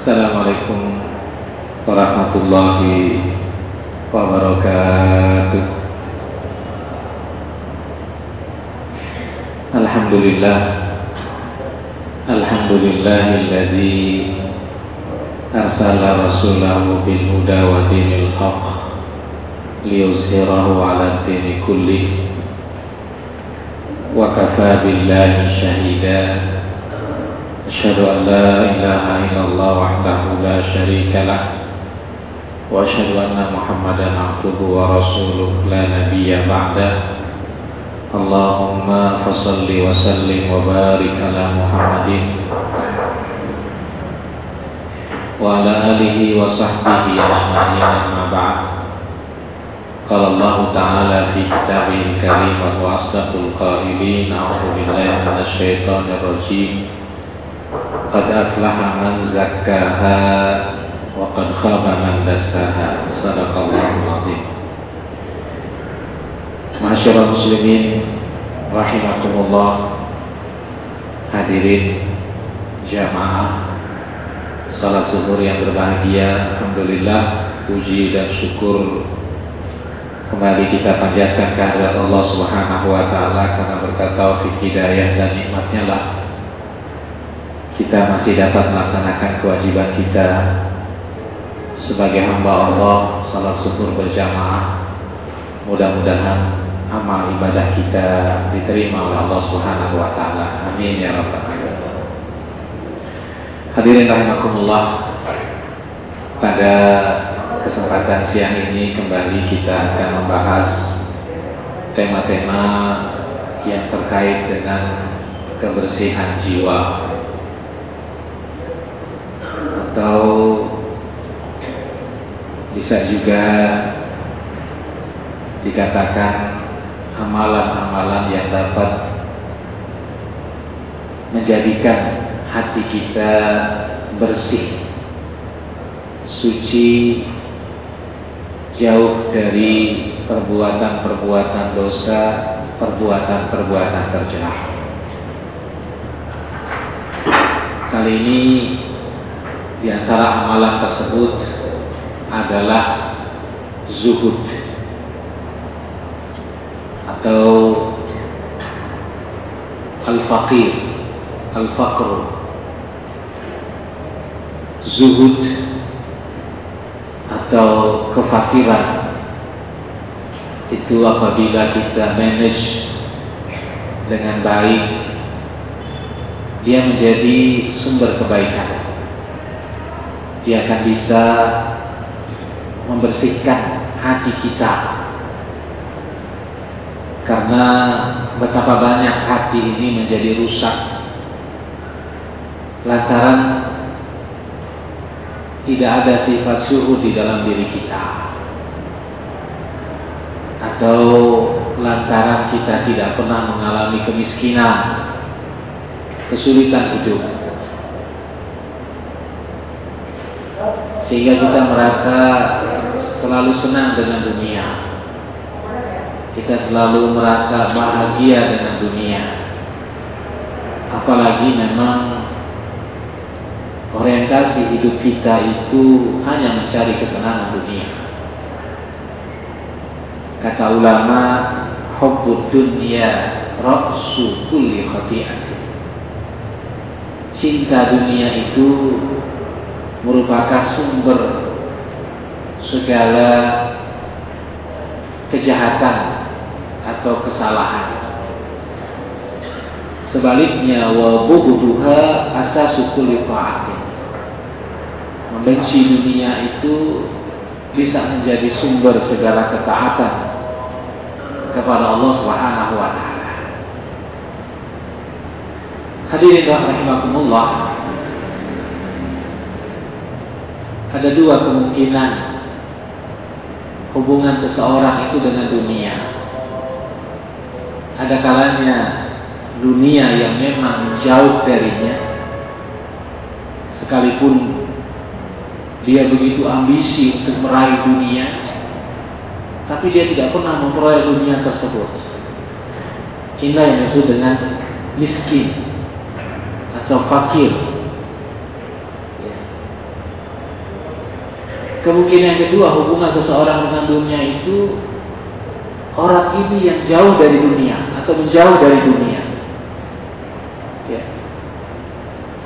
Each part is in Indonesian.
Assalamualaikum warahmatullahi wabarakatuh. Alhamdulillah. Alhamdulillahilladzi arsala rasulahu bil huda wa dinil haq liyuzhirahu ala dini kulli wa kafa billahi syahida أشهد أن لا إله إلا الله وحده لا شريك له وأشهد أن محمدا عبده ورسوله لا نبي بعده اللهم فصل وسلم وبارك على محمد وعلى آله وصحبه أجمعين أما بعد قال الله تعالى في كتابه الكريم وهو أصدق القائلين أعوذ بالله من الشيطان الرجيم qad aflaha man zakkaha wa qad khaba man dassaha. Sadaqallahu azim. Masyarakat muslimin rahimakumullah. Hadirin jamaah salat zuhur yang berbahagia alhamdulillah puji dan syukur. Kembali kita panjatkan kehadirat Allah Subhanahu wa taala karena berkat taufik hidayah dan nikmatnya lah kita masih dapat melaksanakan kewajiban kita sebagai hamba Allah salat syukur berjamaah. Mudah-mudahan amal ibadah kita diterima oleh Allah Subhanahu wa taala. Amin ya rabbal alamin. Hadirin rahimakumullah pada kesempatan siang ini kembali kita akan membahas tema-tema yang terkait dengan kebersihan jiwa atau bisa juga dikatakan amalan-amalan yang dapat menjadikan hati kita bersih, suci, jauh dari perbuatan-perbuatan dosa, perbuatan-perbuatan tercela. Kali ini di antara amalan tersebut adalah zuhud. Atau al-faqir, al-faqr. Zuhud atau kefakiran. Itu apabila kita manage dengan baik dia menjadi sumber kebaikan. Dia akan bisa membersihkan hati kita. Karena betapa banyak hati ini menjadi rusak. Lantaran tidak ada sifat suhu di dalam diri kita. Atau lantaran kita tidak pernah mengalami kemiskinan kesulitan hidup. Sehingga kita merasa selalu senang dengan dunia. Kita selalu merasa bahagia dengan dunia. Apalagi memang orientasi hidup kita itu hanya mencari kesenangan dunia. Kata ulama, hubbud dunya ra'su kulli khati'atin. Cinta dunia itu merupakan sumber segala kejahatan atau kesalahan. Sebaliknya wa bughduha asasu kulli ta'atin. Membenci dunia itu bisa menjadi sumber segala ketaatan kepada Allah Subhanahu wa. Hadirin rahimakumullah, ada dua kemungkinan hubungan seseorang itu dengan dunia. Ada kalanya dunia yang memang jauh darinya, sekalipun dia begitu ambisi untuk meraih dunia, tapi dia tidak pernah memperoleh dunia tersebut. Inilah yang disebut dengan miskin atau fakir Kemungkinan yang kedua hubungan seseorang dengan dunia itu orang ini yang jauh dari dunia atau menjauh dari dunia. Ya.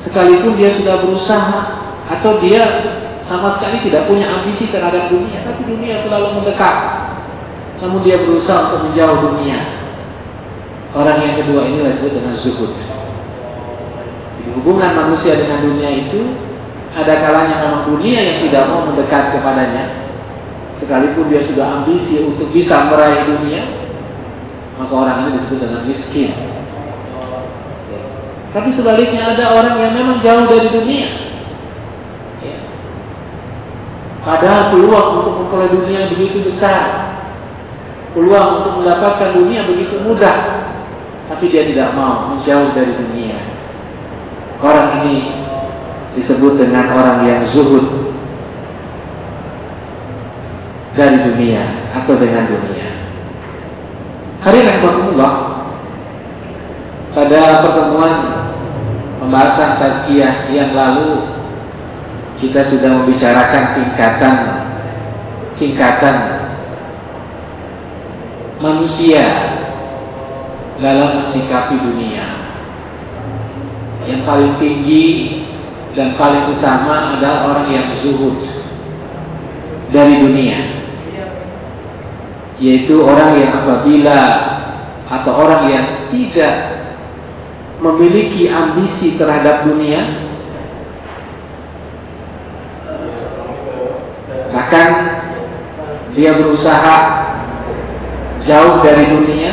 Sekalipun dia sudah berusaha atau dia sama sekali tidak punya ambisi terhadap dunia, tapi dunia selalu mendekat. Namun dia berusaha untuk menjauh dunia. Orang yang kedua ini disebut dengan zuhud. Di hubungan manusia dengan dunia itu ada kalanya memang dunia yang tidak mau mendekat kepadanya, sekalipun dia sudah ambisi untuk bisa meraih dunia, maka orang ini disebut dengan miskin. Tapi sebaliknya ada orang yang memang jauh dari dunia. Ya. Padahal peluang untuk memperoleh dunia begitu besar. Peluang untuk mendapatkan dunia begitu mudah. Tapi dia tidak mau menjauh dari dunia. Orang ini disebut dengan orang yang zuhud dari dunia atau dengan dunia. Hari rahmatullah pada pertemuan pembahasan tazkiyah yang lalu kita sudah membicarakan tingkatan tingkatan manusia dalam mensikapi dunia. Yang paling tinggi dan paling utama adalah orang yang zuhud dari dunia. Yaitu orang yang apabila atau orang yang tidak memiliki ambisi terhadap dunia bahkan dia berusaha jauh dari dunia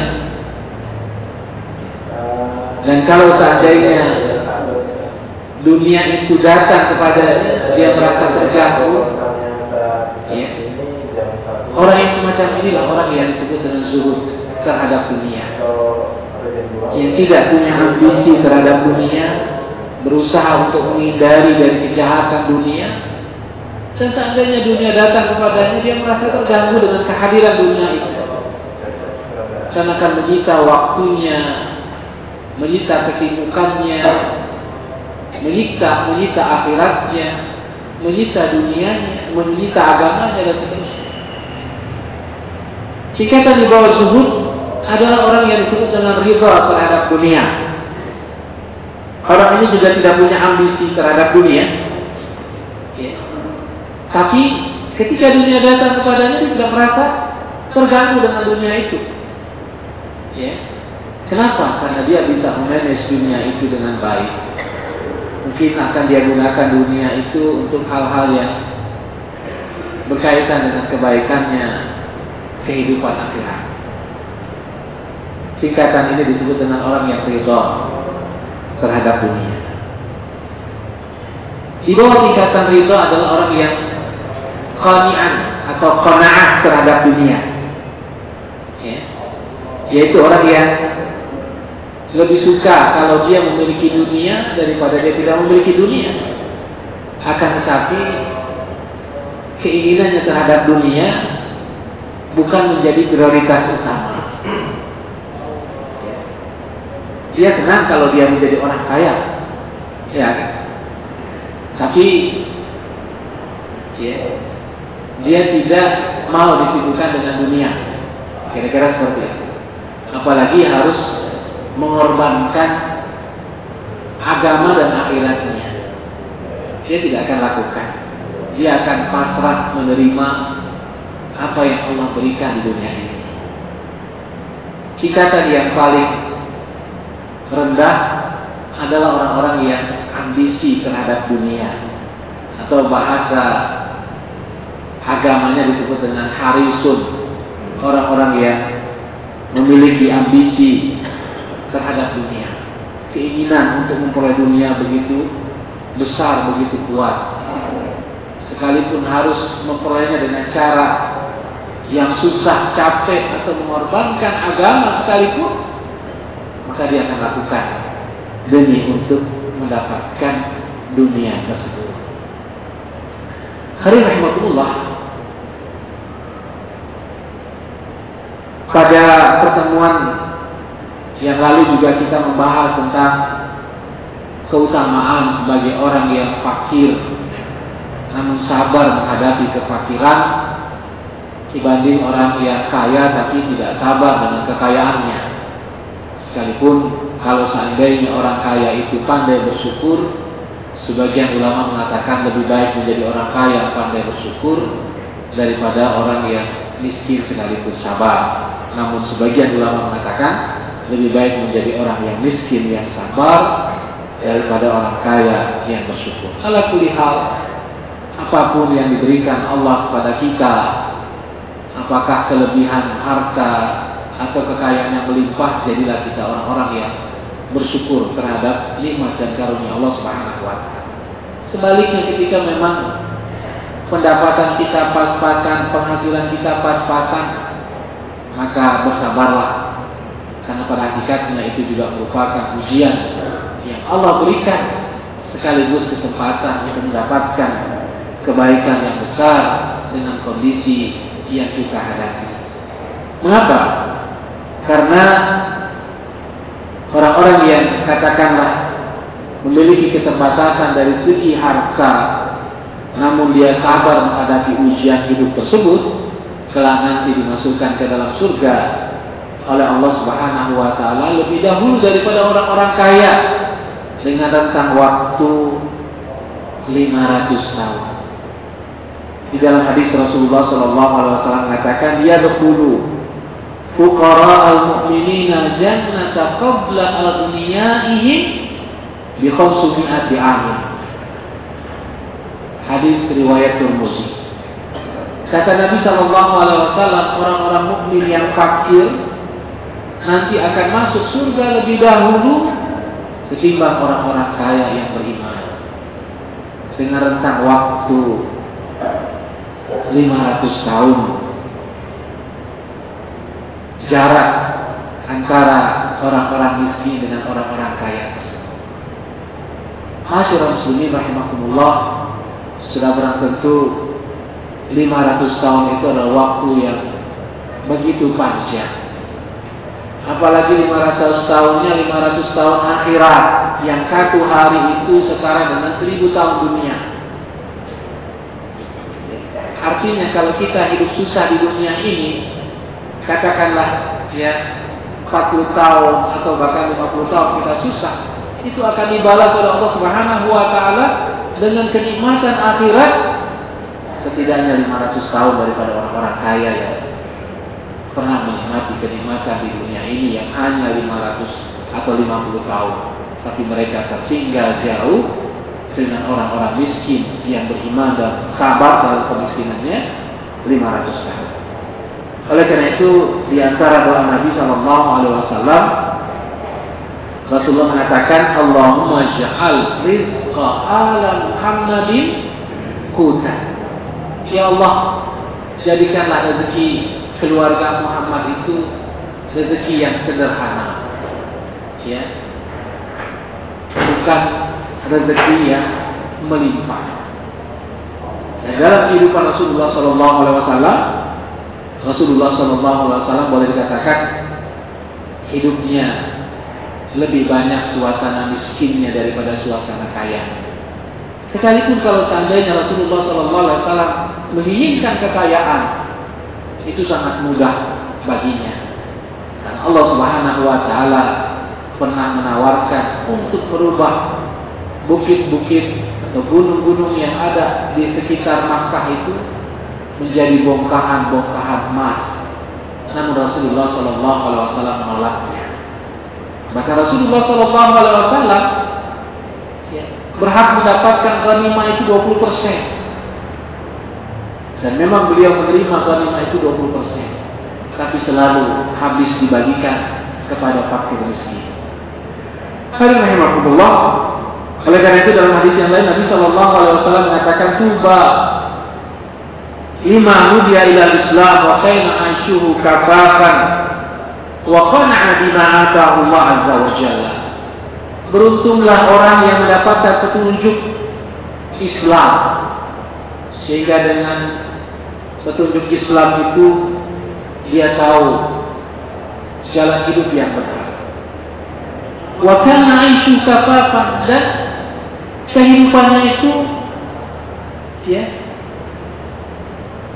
dan kalau seandainya dunia itu datang kepada dia merasa terganggu. Ya. orang yang semacam inilah orang yang disebut dengan zuhud terhadap dunia. Yang tidak punya ambisi terhadap dunia berusaha untuk menghindari dari kejahatan dunia. Dan seandainya dunia datang kepadanya dia merasa terganggu dengan kehadiran dunia itu. Dan akan menyita waktunya menyita kesibukannya menyita menyita akhiratnya, menyita dunianya, menyita agamanya dan seterusnya. Tingkatan di bawah zuhud adalah orang yang disebut dengan riba terhadap dunia. Orang ini juga tidak punya ambisi terhadap dunia. Ya. Tapi ketika dunia datang kepadanya dia tidak merasa terganggu dengan dunia itu. Ya. Kenapa? Karena dia bisa memanage dunia itu dengan baik mungkin akan dia gunakan dunia itu untuk hal-hal yang berkaitan dengan kebaikannya kehidupan akhirat. Tingkatan ini disebut dengan orang yang ridho terhadap dunia. Di bawah tingkatan ridho adalah orang yang qani'an atau qana'ah terhadap dunia. Ya. Yaitu orang yang lebih suka kalau dia memiliki dunia daripada dia tidak memiliki dunia. Akan tetapi keinginannya terhadap dunia bukan menjadi prioritas utama. Dia senang kalau dia menjadi orang kaya, ya? Tapi ya, dia tidak mau disibukkan dengan dunia. Kira-kira seperti itu. Apalagi harus mengorbankan agama dan akhiratnya. Dia tidak akan lakukan. Dia akan pasrah menerima apa yang Allah berikan di dunia ini. Tingkatan yang paling rendah adalah orang-orang yang ambisi terhadap dunia atau bahasa agamanya disebut dengan harisun orang-orang yang memiliki ambisi terhadap dunia. Keinginan untuk memperoleh dunia begitu besar, begitu kuat. Sekalipun harus memperolehnya dengan cara yang susah, capek atau mengorbankan agama sekalipun, maka dia akan lakukan demi untuk mendapatkan dunia tersebut. Hari rahmatullah pada pertemuan yang lalu juga kita membahas tentang keutamaan sebagai orang yang fakir namun sabar menghadapi kefakiran dibanding orang yang kaya tapi tidak sabar dengan kekayaannya. Sekalipun kalau seandainya orang kaya itu pandai bersyukur, sebagian ulama mengatakan lebih baik menjadi orang kaya pandai bersyukur daripada orang yang miskin sekaligus sabar. Namun sebagian ulama mengatakan lebih baik menjadi orang yang miskin yang sabar daripada orang kaya yang bersyukur. Ala hal, apa pun yang diberikan Allah kepada kita, apakah kelebihan harta atau kekayaan yang melimpah, jadilah kita orang-orang yang bersyukur terhadap nikmat dan karunia Allah Subhanahu wa. Sebaliknya ketika memang pendapatan kita pas-pasan, penghasilan kita pas-pasan, maka bersabarlah karena pada hakikatnya itu juga merupakan ujian yang Allah berikan sekaligus kesempatan untuk mendapatkan kebaikan yang besar dengan kondisi yang kita hadapi. Mengapa? Karena orang-orang yang katakanlah memiliki keterbatasan dari segi harta, namun dia sabar menghadapi ujian hidup tersebut, kelak nanti dimasukkan ke dalam surga oleh Allah Subhanahu wa taala lebih dahulu daripada orang-orang kaya dengan rentang waktu 500 tahun. Di dalam hadis Rasulullah sallallahu alaihi wasallam mengatakan dia dahulu fuqara al-mu'minina jannata qabla aghniyaihim bi khamsumi'ati amin. Hadis riwayat Tirmidzi. Kata Nabi Shallallahu Alaihi Wasallam orang-orang mukmin yang fakir nanti akan masuk surga lebih dahulu ketimbang orang-orang kaya yang beriman. Dengan rentang waktu 500 tahun jarak antara orang-orang miskin dengan orang-orang kaya. Masyarakat muslimin rahimakumullah sudah barang tentu 500 tahun itu adalah waktu yang begitu panjang Apalagi 500 tahunnya 500 tahun akhirat. Yang satu hari itu setara dengan 1000 tahun dunia. Artinya kalau kita hidup susah di dunia ini Katakanlah ya 40 tahun atau bahkan 50 tahun kita susah Itu akan dibalas oleh Allah Subhanahu wa taala dengan kenikmatan akhirat setidaknya 500 tahun daripada orang-orang kaya ya pernah menikmati kenikmatan di dunia ini yang hanya 500 atau 50 tahun. Tapi mereka tertinggal jauh dengan orang-orang miskin yang beriman dan sabar dalam kemiskinannya 500 tahun. Oleh karena itu di antara doa Nabi Shallallahu Alaihi Wasallam Rasulullah mengatakan Allahumma ja'al rizqa ala Muhammadin kuta. Ya Allah, jadikanlah rezeki keluarga Muhammad itu rezeki yang sederhana. Ya. Bukan rezeki yang melimpah. Dan dalam kehidupan Rasulullah Sallallahu Alaihi Wasallam, Rasulullah Sallallahu Alaihi Wasallam boleh dikatakan hidupnya lebih banyak suasana miskinnya daripada suasana kaya. Sekalipun kalau seandainya Rasulullah Sallallahu Alaihi Wasallam menginginkan kekayaan, itu sangat mudah baginya. Dan Allah Subhanahu wa taala pernah menawarkan untuk merubah bukit-bukit atau gunung-gunung yang ada di sekitar Makkah itu menjadi bongkahan-bongkahan emas. Namun Rasulullah Shallallahu Alaihi Wasallam menolaknya. Maka Rasulullah Shallallahu Alaihi Wasallam berhak mendapatkan ghanimah itu 20 persen. Dan memang beliau menerima ghanimah itu 20%. Tapi selalu habis dibagikan kepada fakir miskin. Hadirin rahimahullah. Oleh karena itu dalam hadis yang lain Nabi Shallallahu Alaihi Wasallam mengatakan tuba lima nudia ila Islam wa kaina asyuhu kafafan wa qana'a bima Allah azza wa jalla. Beruntunglah orang yang mendapatkan petunjuk Islam sehingga dengan petunjuk Islam itu dia tahu jalan hidup yang benar. Wa kana aisyu kafafan dan kehidupannya itu Ya.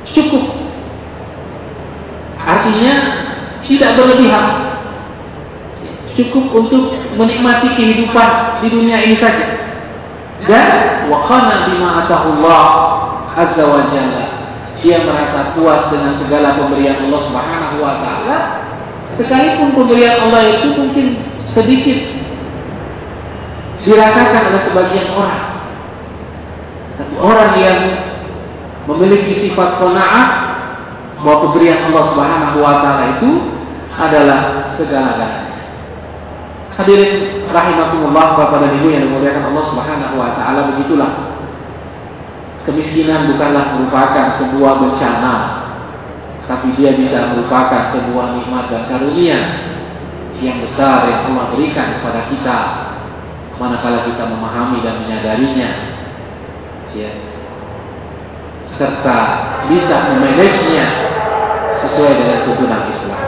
Cukup. Artinya tidak berlebihan. Cukup untuk menikmati kehidupan di dunia ini saja. Dan wakana bima atahullah azza wa jalla. Dia merasa puas dengan segala pemberian Allah Subhanahu wa taala. Sekalipun pemberian Allah itu mungkin sedikit dirasakan oleh sebagian orang. Tapi orang yang memiliki sifat qanaah bahwa pemberian Allah Subhanahu wa taala itu adalah segala-galanya. Hadirin rahimakumullah Bapak dan Ibu yang dimuliakan Allah Subhanahu wa taala begitulah. Kemiskinan bukanlah merupakan sebuah bencana, tapi dia bisa merupakan sebuah nikmat dan karunia yang besar yang Allah berikan kepada kita manakala kita memahami dan menyadarinya ya serta bisa memanagenya sesuai dengan tuntunan Islam.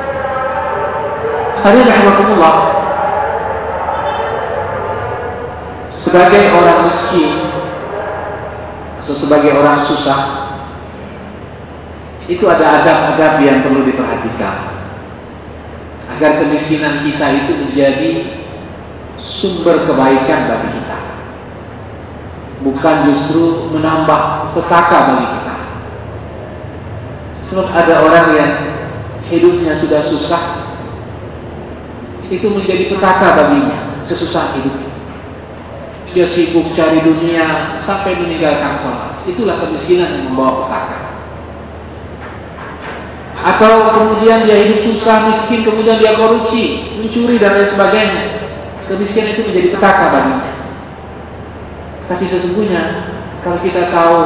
Rahimakumullah. Sebagai orang miskin atau sebagai orang susah itu ada adab-adab yang perlu diperhatikan agar kemiskinan kita itu menjadi sumber kebaikan bagi kita. Bukan justru menambah petaka bagi kita. Sebab ada orang yang hidupnya sudah susah, itu menjadi petaka baginya, sesusah hidup. Dia sibuk cari dunia sampai meninggalkan sholat. Itulah kemiskinan yang membawa petaka. Atau kemudian dia hidup susah, miskin, kemudian dia korupsi, mencuri dan lain sebagainya. Kemiskinan itu menjadi petaka baginya. Tapi sesungguhnya kalau kita tahu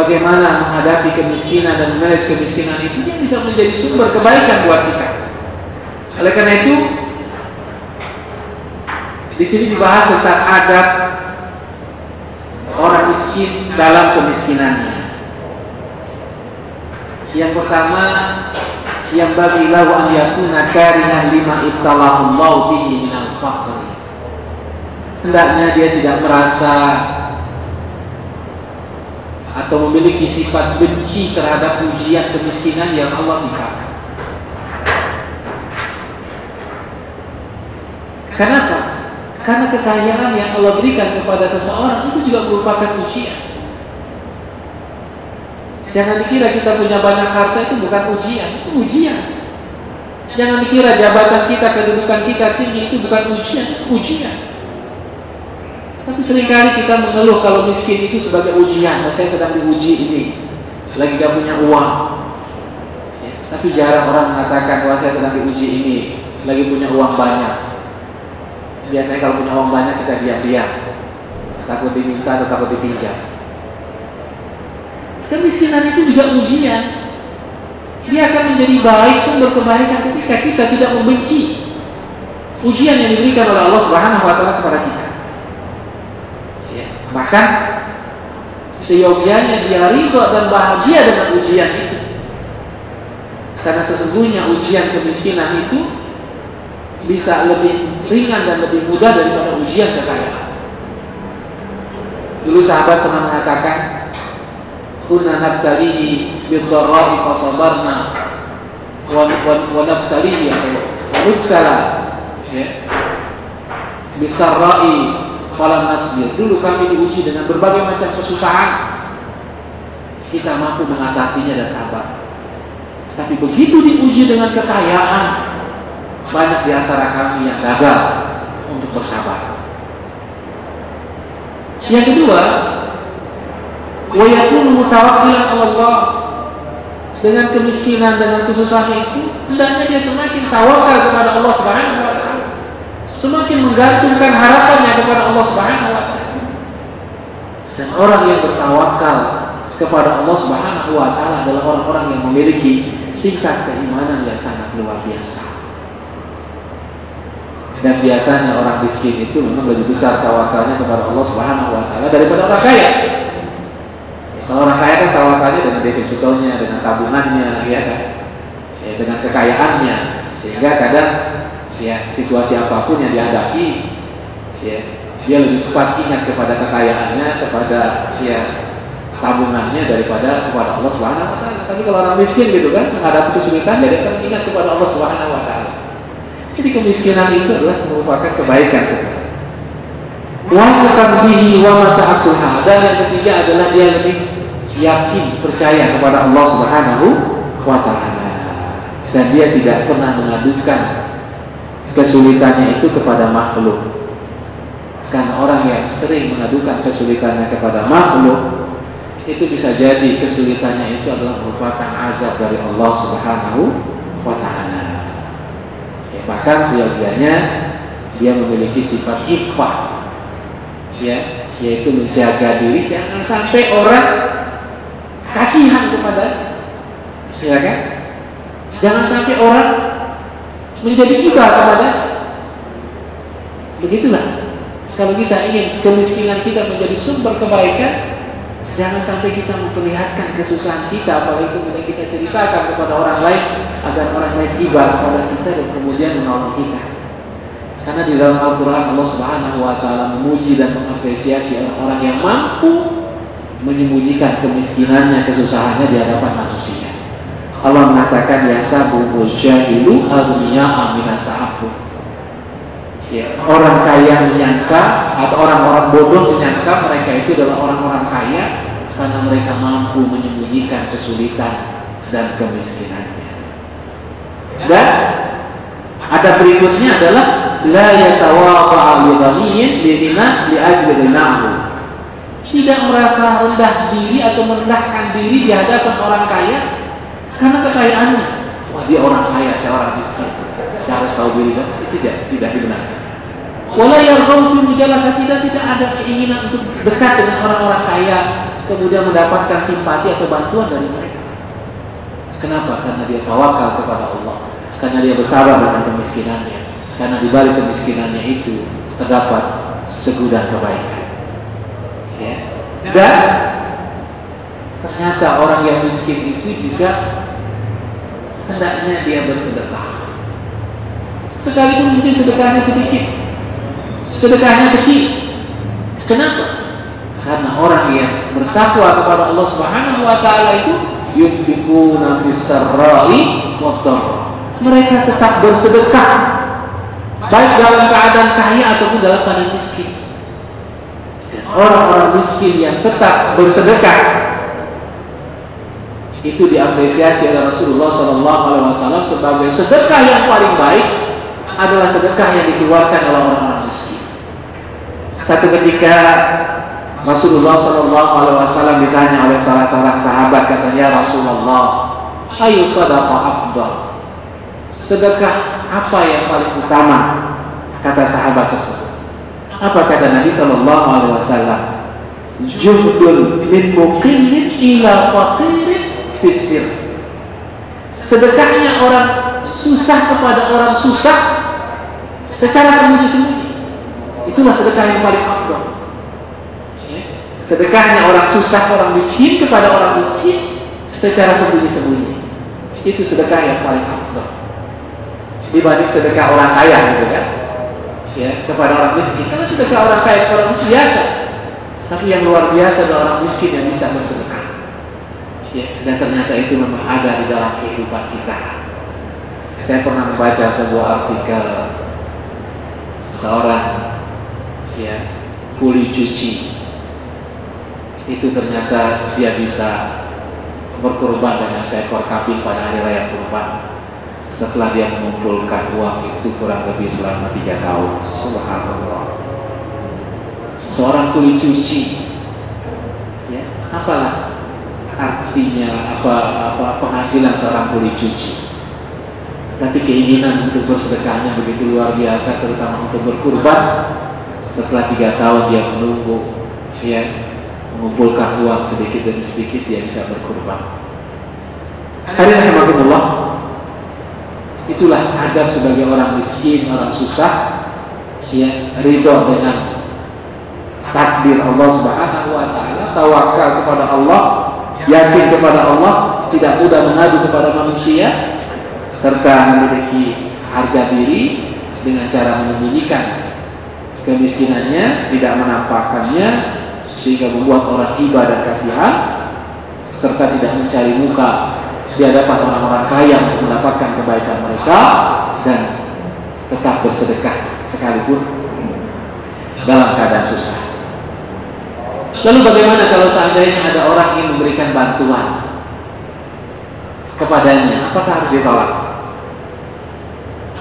bagaimana menghadapi kemiskinan dan memanage kemiskinan itu dia bisa menjadi sumber kebaikan buat kita. Oleh karena itu di sini dibahas tentang adab orang miskin dalam kemiskinannya. Yang pertama yang bagi lahu an yakuna karihan lima ibtalahullahu bihi minal faqr. Hendaknya dia tidak merasa atau memiliki sifat benci terhadap ujian kemiskinan yang Allah berikan. Kenapa? Karena kekayaan yang Allah berikan kepada seseorang itu juga merupakan ujian. Jangan dikira kita punya banyak harta itu bukan ujian, itu ujian. Jangan dikira jabatan kita, kedudukan kita tinggi itu bukan ujian, ujian. Tapi sering kali kita mengeluh kalau miskin itu sebagai ujian. Saya sedang diuji ini, lagi gak punya uang. Ya, tapi jarang orang mengatakan bahwa saya sedang diuji ini, lagi punya uang banyak. Biasanya kalau punya uang banyak kita diam-diam, takut diminta atau takut dipinjam. Kemiskinan itu juga ujian. Dia akan menjadi baik sumber kebaikan ketika kita tidak membenci ujian yang diberikan oleh Allah Subhanahu wa taala kepada kita. Ya. Bahkan seyogianya dia ridho dan bahagia dengan ujian itu. Karena sesungguhnya ujian kemiskinan itu bisa lebih ringan dan lebih mudah daripada ujian kekayaan. Dulu sahabat pernah mengatakan, kunna nabtalihi bid-dharra'i fa sabarna wa wa nabtalihi wa nubtala ya falam nasbir. Dulu kami diuji dengan berbagai macam kesusahan. Kita mampu mengatasinya dan sabar. Tapi begitu diuji dengan kekayaan banyak di antara kami yang gagal untuk bersabar. Yang kedua wa yakunu mutawakkilan Allah dengan kemiskinan dengan kesusahan itu hendaknya dia semakin tawakal kepada Allah Subhanahu wa taala. Semakin menggantungkan harapannya kepada Allah Subhanahu wa taala. Dan orang yang bertawakal kepada Allah Subhanahu wa taala adalah orang-orang yang memiliki tingkat keimanan yang sangat luar biasa dan biasanya orang miskin itu memang lebih besar tawakalnya kepada Allah Subhanahu wa taala daripada orang kaya. Kalau orang kaya kan tawakalnya dengan depositonya, dengan tabungannya, ya kan, ya, dengan kekayaannya, sehingga kadang ya situasi apa pun yang dihadapi, ya dia lebih cepat ingat kepada kekayaannya, kepada ya tabungannya daripada kepada Allah Subhanahu wa taala. Tapi kalau orang miskin gitu kan menghadapi kesulitan dia akan ingat kepada Allah Subhanahu wa taala. Jadi kemiskinan itu adalah merupakan kebaikan Wasakan bihi wa mata'asuha Dan yang ketiga adalah dia lebih yakin, percaya kepada Allah Subhanahu wa taala. Dan dia tidak pernah mengadukan kesulitannya itu kepada makhluk. Karena orang yang sering mengadukan kesulitannya kepada makhluk, itu bisa jadi kesulitannya itu adalah merupakan azab dari Allah Subhanahu wa taala. Ya, bahkan seyogianya dia memiliki sifat ikhfah. Ya, yaitu menjaga diri jangan sampai orang kasihan kepada ya kan? Jangan sampai orang menjadi iba kepada begitulah. Kalau kita ingin kemiskinan kita menjadi sumber kebaikan, Jangan sampai kita memperlihatkan kesusahan kita, apalagi kemudian kita ceritakan kepada orang lain agar orang lain tiba kepada kita dan kemudian menolong kita. Karena di dalam Al-Quran Allah Subhanahu Wa Taala memuji dan mengapresiasi orang-orang yang mampu menyembunyikan kemiskinannya, kesusahannya di hadapan manusia. Allah mengatakan ya sabu jahilu adunia aminat ta'afu. Ya, orang kaya menyangka atau orang-orang bodoh menyangka mereka itu adalah orang-orang kaya karena mereka mampu menyembunyikan kesulitan dan kemiskinannya. Dan ada berikutnya adalah la yatawaqa li ghaniyin li Tidak merasa rendah diri atau merendahkan diri di hadapan orang kaya karena kekayaannya. Wah, dia orang kaya, saya orang miskin. Saya harus tahu diri kan? Tidak, tidak dibenarkan. Wala yarghau fi tidak tidak ada keinginan untuk dekat dengan orang-orang kaya, kemudian mendapatkan simpati atau bantuan dari mereka. Kenapa? Karena dia tawakal kepada Allah. Karena dia bersabar dengan kemiskinannya. Karena di balik kemiskinannya itu terdapat segudang kebaikan. Ya. Dan ternyata orang yang miskin itu juga hendaknya dia bersedekah. Sekalipun mungkin sedekahnya sedikit, sedekahnya kecil. Kenapa? Karena orang yang bertakwa kepada Allah Subhanahu wa taala itu yunfikuna fis-sarra'i Mereka tetap bersedekah baik dalam keadaan kaya ataupun dalam keadaan miskin. Orang-orang miskin yang tetap bersedekah itu diapresiasi oleh Rasulullah Shallallahu Alaihi Wasallam sebagai sedekah yang paling baik adalah sedekah yang dikeluarkan oleh orang-orang miskin. Satu ketika Rasulullah Shallallahu Alaihi Wasallam ditanya oleh salah seorang sahabat katanya Rasulullah, ayo sedekah abdul. Sedekah apa yang paling utama? Kata sahabat tersebut. Apa kata Nabi Shallallahu Alaihi Wasallam? Juhdun min muqillin ila faqirin fisir. Sedekahnya orang susah kepada orang susah secara sembunyi-sembunyi. Itulah sedekah yang paling abdul. Sedekahnya orang susah, orang miskin kepada orang miskin secara sembunyi-sembunyi. Itu sedekah yang paling abdul. Dibanding sedekah orang kaya gitu kan. Ya, kepada orang miskin. Karena sedekah orang kaya kepada orang biasa. Tapi yang luar biasa adalah orang miskin yang bisa bersedekah. Ya, dan ternyata itu memang ada di dalam kehidupan kita. Saya pernah membaca sebuah artikel seorang ya kuli cuci itu ternyata dia bisa berkorban dengan seekor kambing pada hari raya kurban. Setelah dia mengumpulkan uang itu kurang lebih selama tiga tahun. Subhanallah. Seorang kuli cuci. Ya apalah artinya apa apa penghasilan seorang kuli cuci? Tapi keinginan untuk bersedekahnya begitu luar biasa terutama untuk berkurban. Setelah tiga tahun dia menunggu ya mengumpulkan uang sedikit demi sedikit dia bisa berkurban. Hadirin rahimakumullah. Itulah adab sebagai orang miskin, orang susah, ya ridho dengan takdir Allah Subhanahu wa taala, tawakal kepada Allah, yakin kepada Allah, tidak mudah mengadu kepada manusia serta memiliki harga diri dengan cara menyembunyikan kemiskinannya, tidak menampakkannya sehingga membuat orang iba dan kasihan serta tidak mencari muka di hadapan orang-orang kaya untuk mendapatkan kebaikan mereka dan tetap bersedekah sekalipun dalam keadaan susah. Lalu bagaimana kalau seandainya ada orang yang memberikan bantuan kepadanya? Apakah harus ditolak?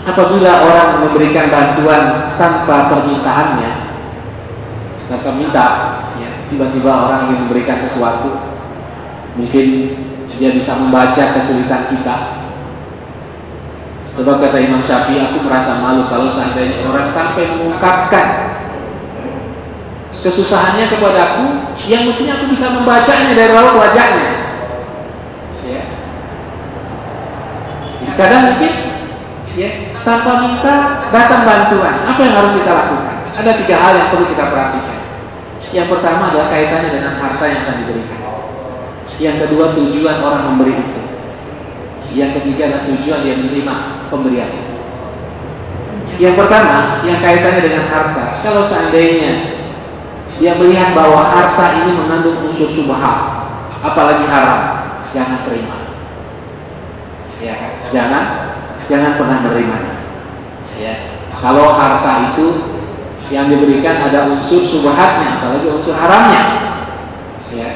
Apabila orang memberikan bantuan tanpa permintaannya, tanpa minta, ya, tiba-tiba orang ingin memberikan sesuatu, mungkin dia bisa membaca kesulitan kita. Sebab kata Imam Syafi'i, aku merasa malu kalau seandainya orang sampai mengungkapkan kesusahannya kepadaku yang mestinya aku bisa membacanya dari raut wajahnya. Ya. Kadang mungkin ya, tanpa minta datang bantuan. Apa yang harus kita lakukan? Ada tiga hal yang perlu kita perhatikan. Yang pertama adalah kaitannya dengan harta yang akan diberikan. Yang kedua tujuan orang memberi itu. Yang ketiga adalah tujuan dia menerima pemberian. Yang pertama, yang kaitannya dengan harta. Kalau seandainya dia melihat bahwa harta ini mengandung unsur subhat, apalagi haram, jangan terima. Ya, jangan jangan pernah menerimanya. Ya. Kalau harta itu yang diberikan ada unsur subhatnya, apalagi unsur haramnya. Ya.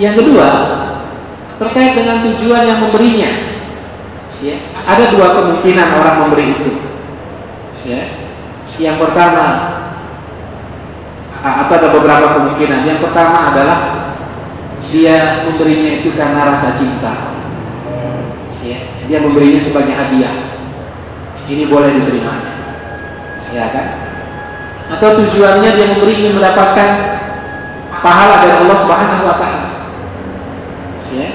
Yang kedua, terkait dengan tujuan yang memberinya. Ya. Ada dua kemungkinan orang memberi itu. Ya. Yang pertama, atau ada beberapa kemungkinan. Yang pertama adalah dia memberinya itu karena rasa cinta. Ya, dia memberinya sebagai hadiah. Ini boleh diterima. Ya kan? Atau tujuannya dia memberi ingin mendapatkan pahala dari Allah Subhanahu wa taala. Ya.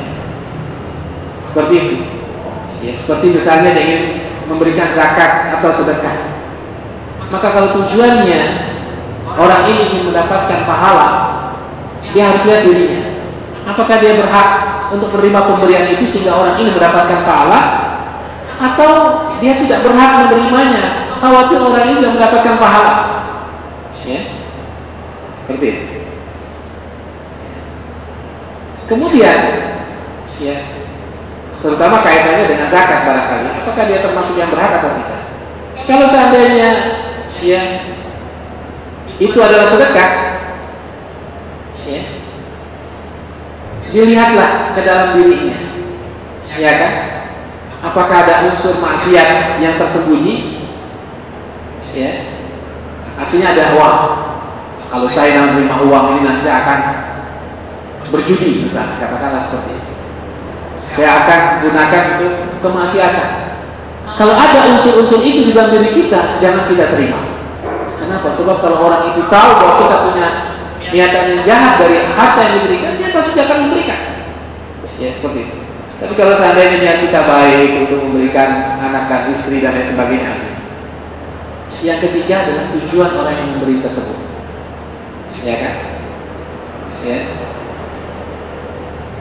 Seperti itu. Ya, seperti misalnya dia ingin memberikan zakat atau sedekah. Maka kalau tujuannya orang ini ingin mendapatkan pahala, dia harus lihat dirinya. Apakah dia berhak untuk menerima pemberian itu sehingga orang ini mendapatkan pahala? Atau dia tidak berhak menerimanya, khawatir orang ini tidak mendapatkan pahala? Ya, seperti itu. Kemudian, ya, terutama kaitannya dengan zakat barangkali, apakah dia termasuk yang berhak atau tidak? Kalau seandainya ya itu adalah sedekah, ya, dilihatlah ke dalam dirinya, ya kan? Apakah ada unsur maksiat yang tersembunyi? Ya, artinya ada uang. Kalau saya menerima uang ini nanti akan berjudi, misalnya, katakanlah seperti itu. Saya akan gunakan untuk kemaksiatan. Kalau ada unsur-unsur itu di dalam diri kita, jangan kita terima. Kenapa? Sebab kalau orang itu tahu bahwa kita punya niatan yang jahat dari harta yang diberikan, dia pasti akan memberikan. Ya, seperti itu. Tapi kalau seandainya niat kita baik untuk memberikan anak dan istri dan lain sebagainya. Yang ketiga adalah tujuan orang yang memberi tersebut. Ya kan? Ya.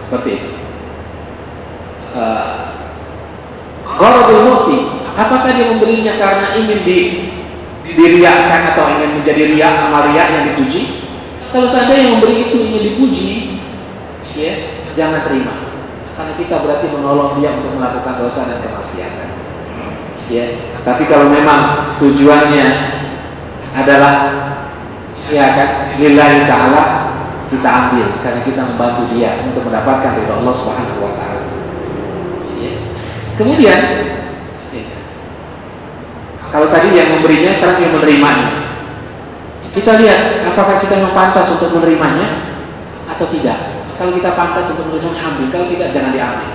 Seperti itu. Uh, apakah dia memberinya karena ingin di diriakan atau ingin menjadi riak amal riak yang dipuji kalau seandainya yang memberi itu ingin dipuji ya jangan terima karena kita berarti menolong dia untuk melakukan dosa dan kemaksiatan ya tapi kalau memang tujuannya adalah ya kan lillahi taala kita ambil karena kita membantu dia untuk mendapatkan ridho Allah Subhanahu wa taala ya. kemudian kalau tadi yang memberinya, sekarang yang menerimanya. Kita lihat apakah kita pantas untuk menerimanya atau tidak. Kalau kita pantas untuk menerimanya, ambil. Kalau tidak, jangan diambil.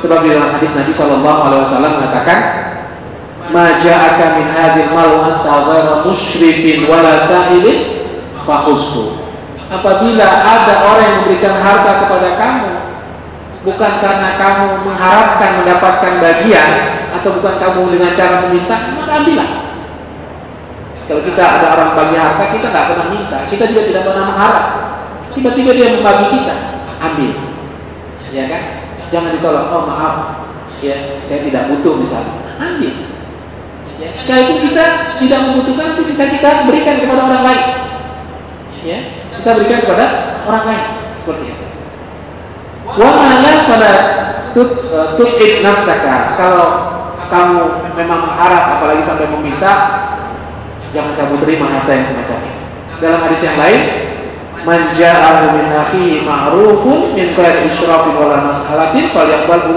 Sebab di dalam hadis Nabi Shallallahu Alaihi Wasallam mengatakan, "Maja'aka min hadil mal anta ghairu musyrifin wala sa'ilin fahusku." Apabila ada orang yang memberikan harta kepada kamu, bukan karena kamu mengharapkan mendapatkan bagian atau bukan kamu dengan cara meminta, maka ambillah. Kalau kita ada orang bagi harta, kita nggak pernah minta, kita juga tidak pernah mengharap. Tiba-tiba dia membagi kita, ambil. Ya kan? Jangan ditolak. Oh maaf, ya saya tidak butuh misalnya, ambil. Ya, sekalipun kita tidak membutuhkan, itu kita kita berikan kepada orang lain. Ya, kita berikan kepada orang lain seperti itu. Wa ala pada tut eh, tutib nafsaka. Kalau kamu memang mengharap apalagi sampai meminta jangan kamu terima harta yang semacam ini. Dalam hadis yang lain, man ja'ahu min ma'rufun min ghairi israfin wala mas'alatin falyaqbalhu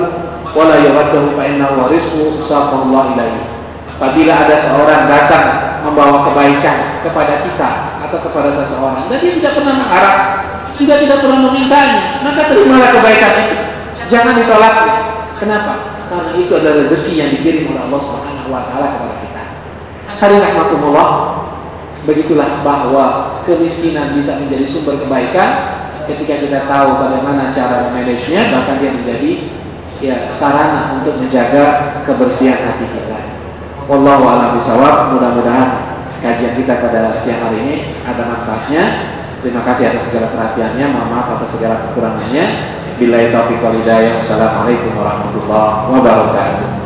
wala yawaddahu fa innahu rizqu sallallahu. Apabila ada seorang datang membawa kebaikan kepada kita atau kepada seseorang dan dia tidak pernah mengharap, juga tidak pernah memintanya, maka terimalah kebaikan itu. Jangan ditolak. Kenapa? Karena itu adalah rezeki yang dikirim oleh Allah Subhanahu wa taala kepada kita. Hari rahmatullah, begitulah bahwa kemiskinan bisa menjadi sumber kebaikan ketika kita tahu bagaimana cara memanagenya bahkan dia menjadi ya sarana untuk menjaga kebersihan hati kita. Wallahu a'lam bishawab. Mudah-mudahan kajian kita pada siang hari ini ada manfaatnya. Terima kasih atas segala perhatiannya. Mohon maaf atas segala kekurangannya. Bila taufiq wal hidayah. Assalamualaikum warahmatullahi wabarakatuh.